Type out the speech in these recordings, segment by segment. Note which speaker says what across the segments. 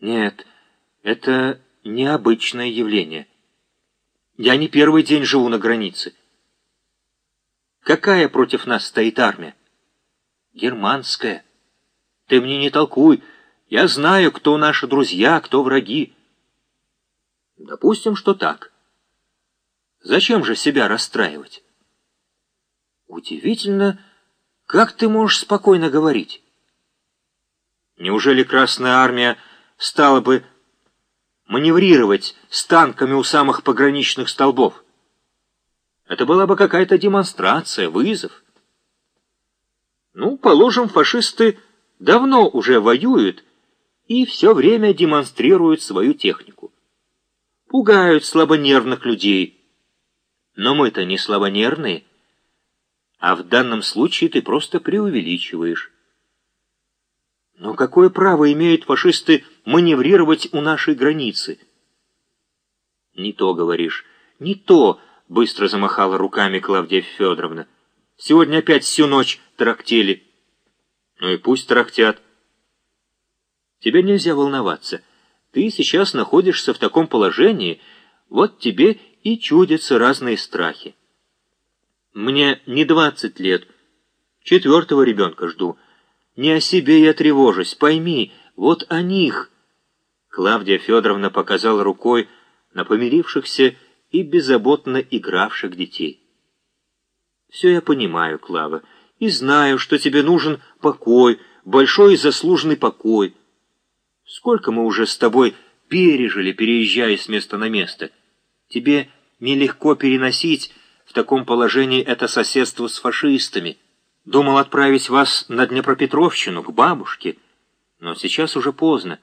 Speaker 1: Нет, это необычное явление. Я не первый день живу на границе. Какая против нас стоит армия? Германская. Ты мне не толкуй. Я знаю, кто наши друзья, кто враги. Допустим, что так. Зачем же себя расстраивать? Удивительно, как ты можешь спокойно говорить. Неужели Красная Армия стала бы маневрировать с танками у самых пограничных столбов? Это была бы какая-то демонстрация, вызов. Ну, положим, фашисты давно уже воюют и все время демонстрируют свою технику. Пугают слабонервных людей. Но мы-то не слабонервные. А в данном случае ты просто преувеличиваешь. Но какое право имеют фашисты маневрировать у нашей границы? Не то говоришь, не то, быстро замахала руками Клавдия Федоровна. Сегодня опять всю ночь трактели. Ну и пусть трактят. Тебе нельзя волноваться. Ты сейчас находишься в таком положении, вот тебе и чудятся разные страхи. Мне не двадцать лет. Четвертого ребенка жду. Не о себе я тревожусь. Пойми, вот о них. Клавдия Федоровна показала рукой на помирившихся и беззаботно игравших детей. Все я понимаю, Клава, и знаю, что тебе нужен покой, большой и заслуженный покой. Сколько мы уже с тобой пережили, переезжая с места на место. Тебе нелегко переносить в таком положении это соседство с фашистами. Думал отправить вас на Днепропетровщину, к бабушке. Но сейчас уже поздно.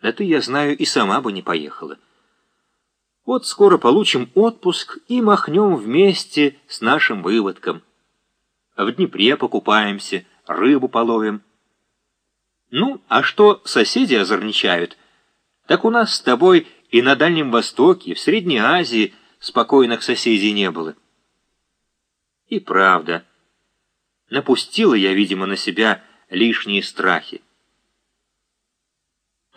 Speaker 1: Да ты, я знаю, и сама бы не поехала. Вот скоро получим отпуск и махнем вместе с нашим выводком. В Днепре покупаемся, рыбу половим. Ну, а что соседи озорничают? Так у нас с тобой и на Дальнем Востоке, и в Средней Азии – спокойных соседей не было. И правда, напустила я, видимо, на себя лишние страхи.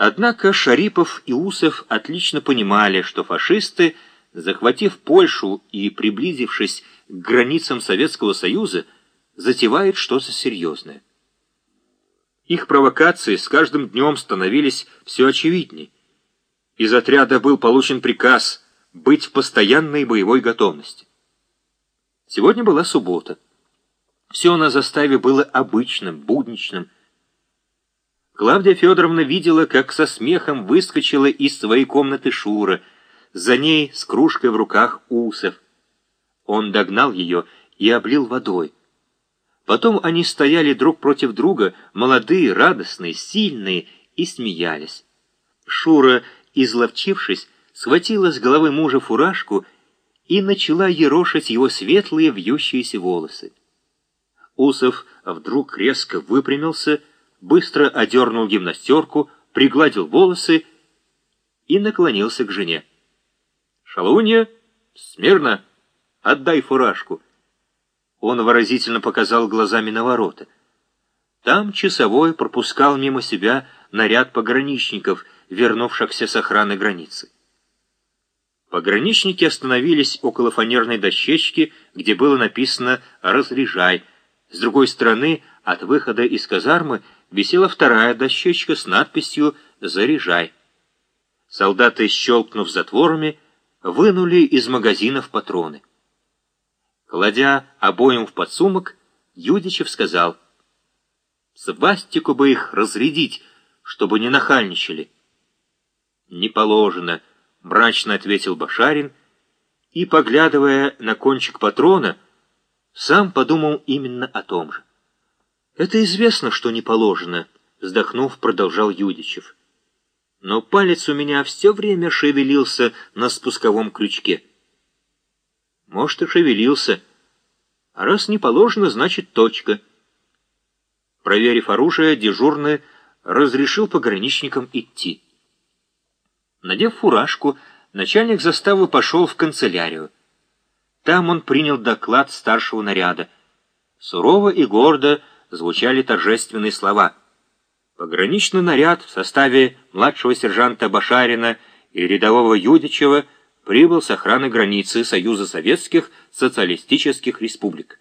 Speaker 1: Однако Шарипов и Усов отлично понимали, что фашисты, захватив Польшу и приблизившись к границам Советского Союза, затевают что-то серьезное. Их провокации с каждым днем становились все очевидней. Из отряда был получен приказ быть в постоянной боевой готовности. Сегодня была суббота. Все на заставе было обычным, будничным. Клавдия Федоровна видела, как со смехом выскочила из своей комнаты Шура, за ней с кружкой в руках Усов. Он догнал ее и облил водой. Потом они стояли друг против друга, молодые, радостные, сильные, и смеялись. Шура, изловчившись, схватила с головы мужа фуражку и начала ерошить его светлые вьющиеся волосы. Усов вдруг резко выпрямился, быстро одернул гимнастерку, пригладил волосы и наклонился к жене. «Шалунья, смирно, отдай фуражку!» Он выразительно показал глазами на ворота. Там часовой пропускал мимо себя наряд пограничников, вернувшихся с охраны границы. Пограничники остановились около фанерной дощечки, где было написано «Разряжай». С другой стороны, от выхода из казармы висела вторая дощечка с надписью «Заряжай». Солдаты, щелкнув затворами, вынули из магазинов патроны. Кладя обоим в подсумок, Юдичев сказал, «Свастику бы их разрядить, чтобы не нахальничали». «Не положено», — мрачно ответил Башарин, и, поглядывая на кончик патрона, сам подумал именно о том же. «Это известно, что не положено», — вздохнув, продолжал Юдичев. «Но палец у меня все время шевелился на спусковом крючке». «Может, и шевелился. А раз не положено, значит точка». Проверив оружие, дежурный разрешил пограничникам идти. Надев фуражку, начальник заставы пошел в канцелярию. Там он принял доклад старшего наряда. Сурово и гордо звучали торжественные слова — Пограничный наряд в составе младшего сержанта Башарина и рядового Юдичева прибыл с охраны границы Союза Советских Социалистических Республик.